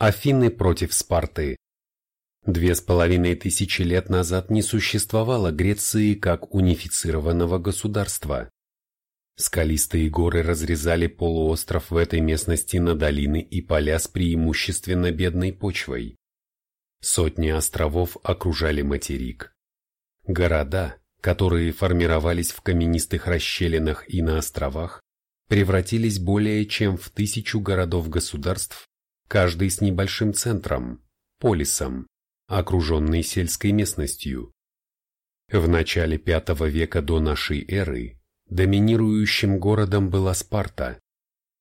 Афины против Спарты. Две с половиной тысячи лет назад не существовало Греции как унифицированного государства. Скалистые горы разрезали полуостров в этой местности на долины и поля с преимущественно бедной почвой. Сотни островов окружали материк. Города, которые формировались в каменистых расщелинах и на островах, превратились более чем в тысячу городов-государств, каждый с небольшим центром, полисом, окруженный сельской местностью. В начале V века до нашей эры доминирующим городом была Спарта,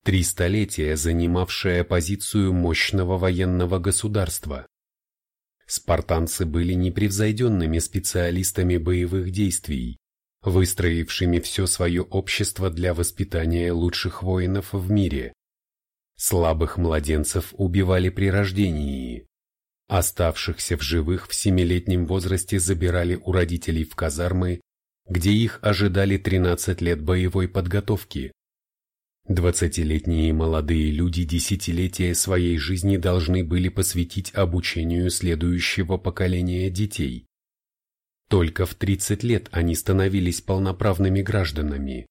три столетия занимавшая позицию мощного военного государства. Спартанцы были непревзойденными специалистами боевых действий, выстроившими все свое общество для воспитания лучших воинов в мире. Слабых младенцев убивали при рождении, Оставшихся в живых в семилетнем возрасте забирали у родителей в казармы, где их ожидали 13 лет боевой подготовки. Двадцатилетние молодые люди десятилетия своей жизни должны были посвятить обучению следующего поколения детей. Только в 30 лет они становились полноправными гражданами.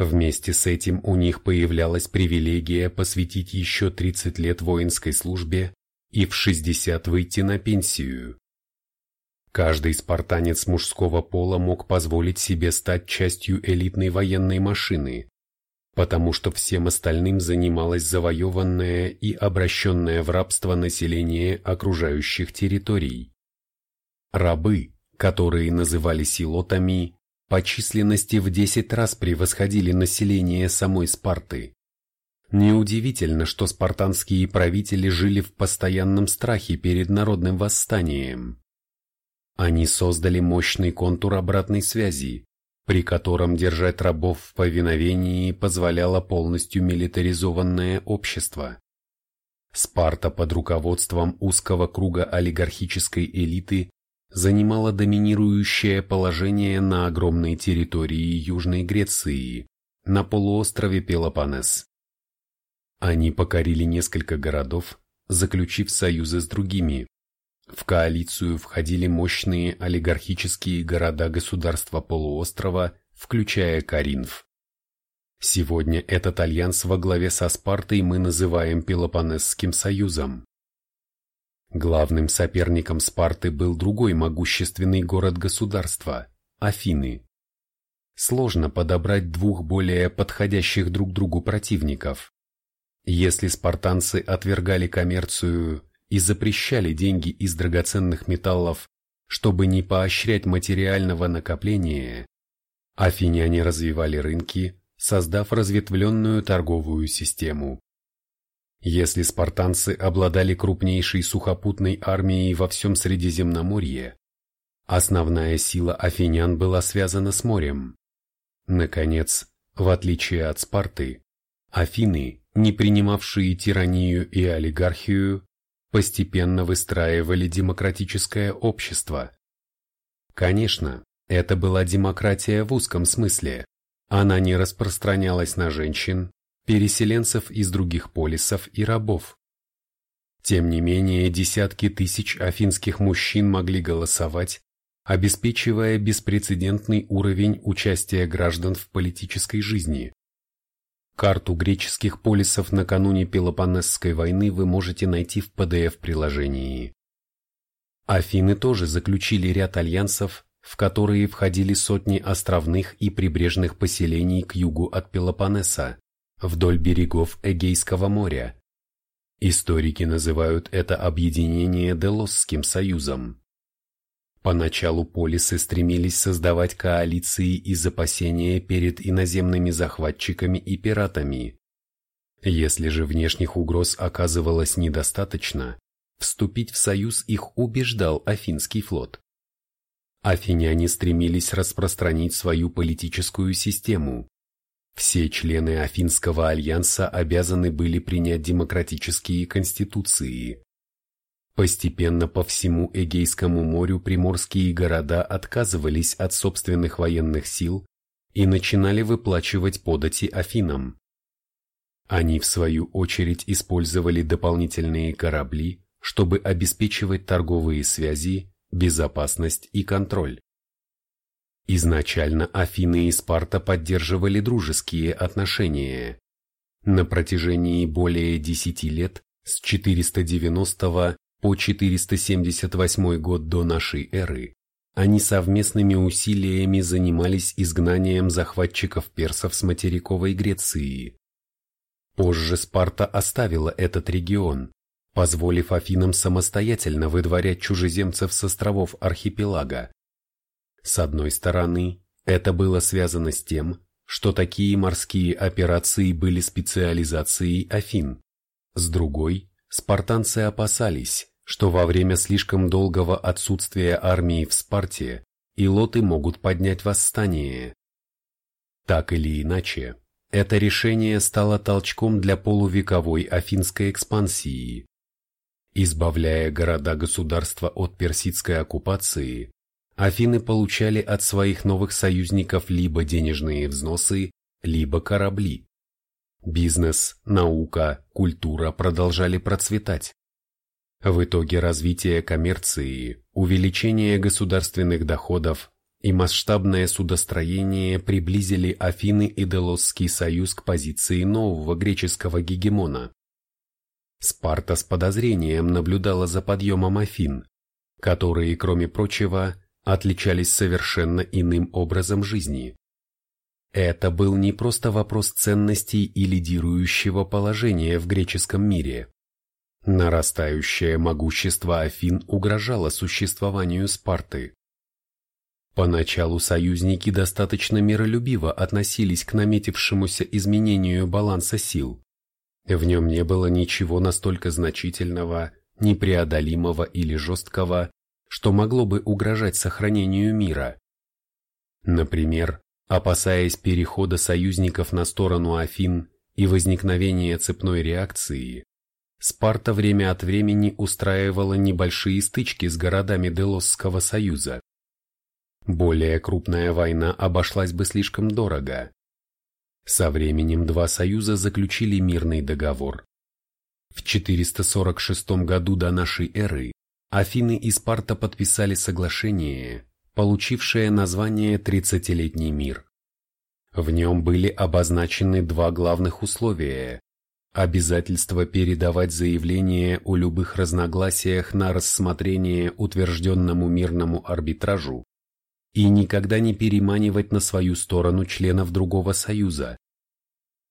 Вместе с этим у них появлялась привилегия посвятить еще 30 лет воинской службе и в 60 выйти на пенсию. Каждый спартанец мужского пола мог позволить себе стать частью элитной военной машины, потому что всем остальным занималось завоеванное и обращенное в рабство население окружающих территорий. Рабы, которые называли силотами, по численности в 10 раз превосходили население самой Спарты. Неудивительно, что спартанские правители жили в постоянном страхе перед народным восстанием. Они создали мощный контур обратной связи, при котором держать рабов в повиновении позволяло полностью милитаризованное общество. Спарта под руководством узкого круга олигархической элиты занимала доминирующее положение на огромной территории Южной Греции, на полуострове Пелопоннес. Они покорили несколько городов, заключив союзы с другими. В коалицию входили мощные олигархические города-государства полуострова, включая Каринф. Сегодня этот альянс во главе со Спартой мы называем Пелопонесским союзом. Главным соперником Спарты был другой могущественный город-государства – Афины. Сложно подобрать двух более подходящих друг другу противников. Если спартанцы отвергали коммерцию и запрещали деньги из драгоценных металлов, чтобы не поощрять материального накопления, афиняне развивали рынки, создав разветвленную торговую систему. Если спартанцы обладали крупнейшей сухопутной армией во всем Средиземноморье, основная сила афинян была связана с морем. Наконец, в отличие от Спарты, Афины не принимавшие тиранию и олигархию, постепенно выстраивали демократическое общество. Конечно, это была демократия в узком смысле. Она не распространялась на женщин, переселенцев из других полисов и рабов. Тем не менее, десятки тысяч афинских мужчин могли голосовать, обеспечивая беспрецедентный уровень участия граждан в политической жизни. Карту греческих полисов накануне Пелопоннесской войны вы можете найти в PDF-приложении. Афины тоже заключили ряд альянсов, в которые входили сотни островных и прибрежных поселений к югу от Пелопоннеса, вдоль берегов Эгейского моря. Историки называют это объединение Делосским союзом. Поначалу полисы стремились создавать коалиции из опасения перед иноземными захватчиками и пиратами. Если же внешних угроз оказывалось недостаточно, вступить в союз их убеждал Афинский флот. Афиняне стремились распространить свою политическую систему. Все члены Афинского альянса обязаны были принять демократические конституции. Постепенно по всему Эгейскому морю приморские города отказывались от собственных военных сил и начинали выплачивать подати Афинам. Они, в свою очередь, использовали дополнительные корабли, чтобы обеспечивать торговые связи, безопасность и контроль. Изначально Афины и Спарта поддерживали дружеские отношения. На протяжении более десяти лет, с 490 по 478 год до нашей эры, они совместными усилиями занимались изгнанием захватчиков персов с материковой Греции. Позже Спарта оставила этот регион, позволив Афинам самостоятельно выдворять чужеземцев с островов архипелага. С одной стороны, это было связано с тем, что такие морские операции были специализацией Афин. С другой, спартанцы опасались, что во время слишком долгого отсутствия армии в Спарте илоты могут поднять восстание. Так или иначе, это решение стало толчком для полувековой афинской экспансии. Избавляя города-государства от персидской оккупации, Афины получали от своих новых союзников либо денежные взносы, либо корабли. Бизнес, наука, культура продолжали процветать. В итоге развитие коммерции, увеличение государственных доходов и масштабное судостроение приблизили Афины и Делосский союз к позиции нового греческого гегемона. Спарта с подозрением наблюдала за подъемом Афин, которые, кроме прочего, отличались совершенно иным образом жизни. Это был не просто вопрос ценностей и лидирующего положения в греческом мире. Нарастающее могущество Афин угрожало существованию Спарты. Поначалу союзники достаточно миролюбиво относились к наметившемуся изменению баланса сил. В нем не было ничего настолько значительного, непреодолимого или жесткого, что могло бы угрожать сохранению мира. Например, опасаясь перехода союзников на сторону Афин и возникновения цепной реакции, Спарта время от времени устраивала небольшие стычки с городами Делосского союза. Более крупная война обошлась бы слишком дорого, со временем два союза заключили мирный договор. В 446 году до нашей эры Афины и Спарта подписали соглашение, получившее название «Тридцатилетний мир». В нем были обозначены два главных условия – обязательство передавать заявление о любых разногласиях на рассмотрение утвержденному мирному арбитражу и никогда не переманивать на свою сторону членов другого союза.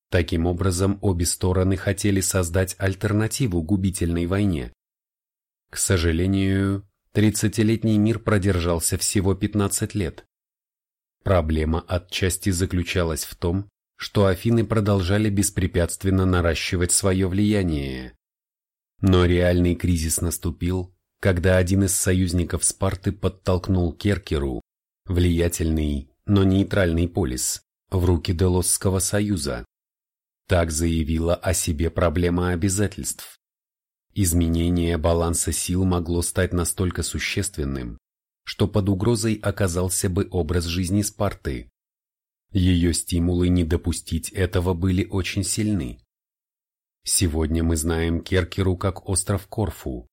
Таким образом, обе стороны хотели создать альтернативу губительной войне. К сожалению, 30-летний мир продержался всего 15 лет. Проблема отчасти заключалась в том, что Афины продолжали беспрепятственно наращивать свое влияние. Но реальный кризис наступил, когда один из союзников Спарты подтолкнул Керкеру, влиятельный, но нейтральный полис, в руки Делосского союза. Так заявила о себе проблема обязательств. Изменение баланса сил могло стать настолько существенным, что под угрозой оказался бы образ жизни Спарты. Ее стимулы не допустить этого были очень сильны. Сегодня мы знаем Керкеру как остров Корфу,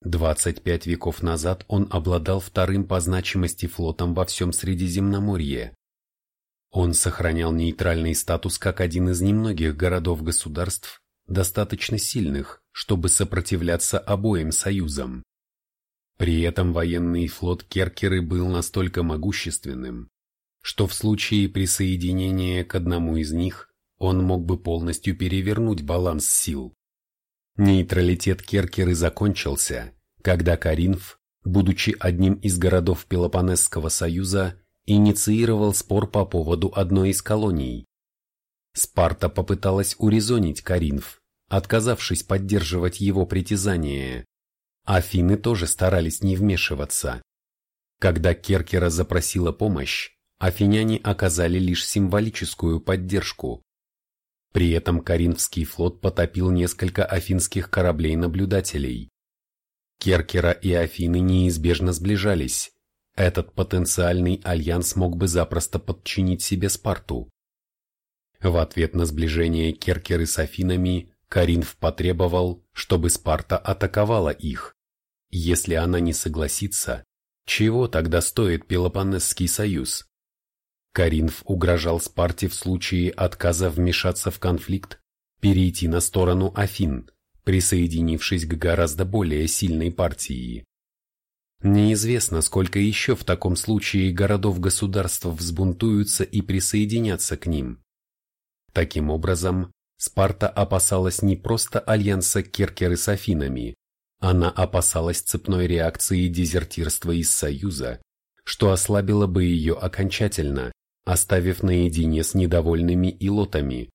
25 веков назад он обладал вторым по значимости флотом во всем Средиземноморье. Он сохранял нейтральный статус как один из немногих городов-государств, достаточно сильных, чтобы сопротивляться обоим союзам. При этом военный флот Керкеры был настолько могущественным, что в случае присоединения к одному из них он мог бы полностью перевернуть баланс сил. Нейтралитет Керкеры закончился, когда Каринф, будучи одним из городов Пелопонесского союза, инициировал спор по поводу одной из колоний. Спарта попыталась урезонить Каринф, отказавшись поддерживать его притязания. Афины тоже старались не вмешиваться. Когда Керкера запросила помощь, афиняне оказали лишь символическую поддержку, при этом Каринфский флот потопил несколько афинских кораблей-наблюдателей. Керкера и Афины неизбежно сближались. Этот потенциальный альянс мог бы запросто подчинить себе Спарту. В ответ на сближение Керкеры с Афинами Каринф потребовал, чтобы Спарта атаковала их. Если она не согласится, чего тогда стоит Пелопоннесский союз? Каринф угрожал Спарте в случае отказа вмешаться в конфликт перейти на сторону Афин, присоединившись к гораздо более сильной партии. Неизвестно, сколько еще в таком случае городов-государств взбунтуются и присоединятся к ним. Таким образом, Спарта опасалась не просто альянса Керкеры с Афинами, она опасалась цепной реакции дезертирства из Союза, что ослабило бы ее окончательно, оставив наедине с недовольными илотами.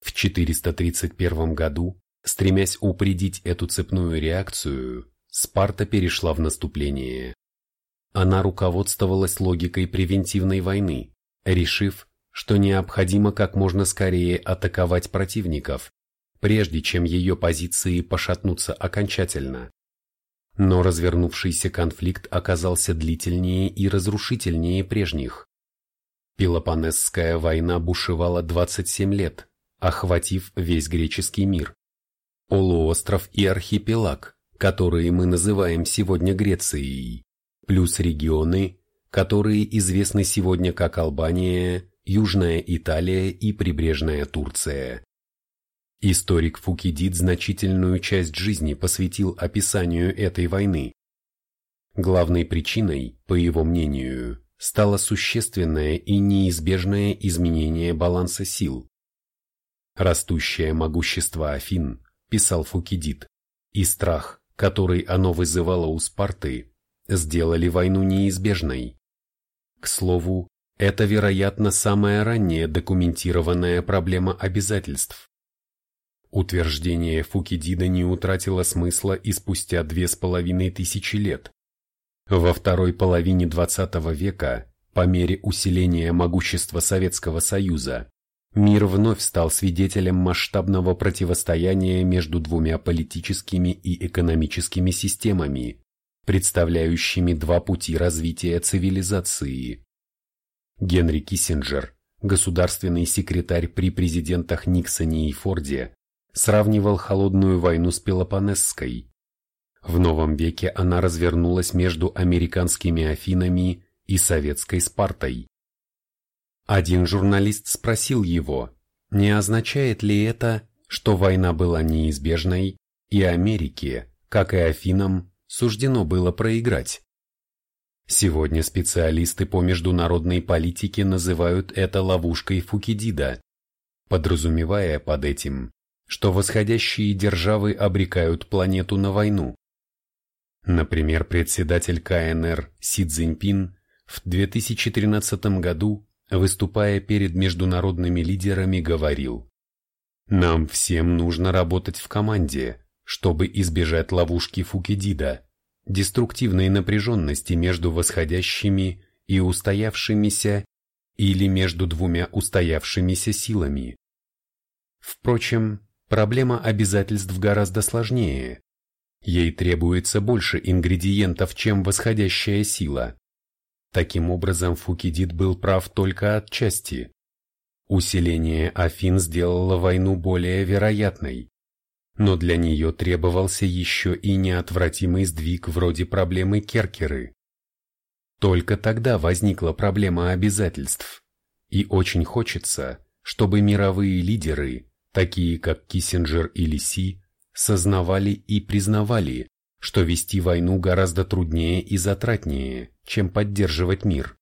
В 431 году, стремясь упредить эту цепную реакцию, Спарта перешла в наступление. Она руководствовалась логикой превентивной войны, решив, что необходимо как можно скорее атаковать противников, прежде чем ее позиции пошатнутся окончательно. Но развернувшийся конфликт оказался длительнее и разрушительнее прежних. Пелопонесская война бушевала 27 лет, охватив весь греческий мир. Полуостров и архипелаг, которые мы называем сегодня Грецией, плюс регионы, которые известны сегодня как Албания, Южная Италия и прибрежная Турция. Историк Фукидид значительную часть жизни посвятил описанию этой войны. Главной причиной, по его мнению, стало существенное и неизбежное изменение баланса сил. Растущее могущество Афин, писал Фукидид, и страх, который оно вызывало у Спарты, сделали войну неизбежной. К слову, это, вероятно, самая ранняя документированная проблема обязательств. Утверждение Фукидида не утратило смысла и спустя две с половиной тысячи лет. Во второй половине XX века, по мере усиления могущества Советского Союза, мир вновь стал свидетелем масштабного противостояния между двумя политическими и экономическими системами, представляющими два пути развития цивилизации. Генри Киссинджер, государственный секретарь при президентах Никсоне и Форде, сравнивал холодную войну с Пелопонесской. В новом веке она развернулась между американскими Афинами и советской Спартой. Один журналист спросил его, не означает ли это, что война была неизбежной, и Америке, как и Афинам, суждено было проиграть. Сегодня специалисты по международной политике называют это ловушкой Фукидида, подразумевая под этим, что восходящие державы обрекают планету на войну. Например, председатель КНР Си Цзиньпин в 2013 году, выступая перед международными лидерами, говорил «Нам всем нужно работать в команде, чтобы избежать ловушки Фукидида, деструктивной напряженности между восходящими и устоявшимися или между двумя устоявшимися силами. Впрочем, Проблема обязательств гораздо сложнее. Ей требуется больше ингредиентов, чем восходящая сила. Таким образом, Фукидид был прав только отчасти. Усиление Афин сделало войну более вероятной. Но для нее требовался еще и неотвратимый сдвиг вроде проблемы Керкеры. Только тогда возникла проблема обязательств. И очень хочется, чтобы мировые лидеры, такие как Киссинджер или Си, сознавали и признавали, что вести войну гораздо труднее и затратнее, чем поддерживать мир.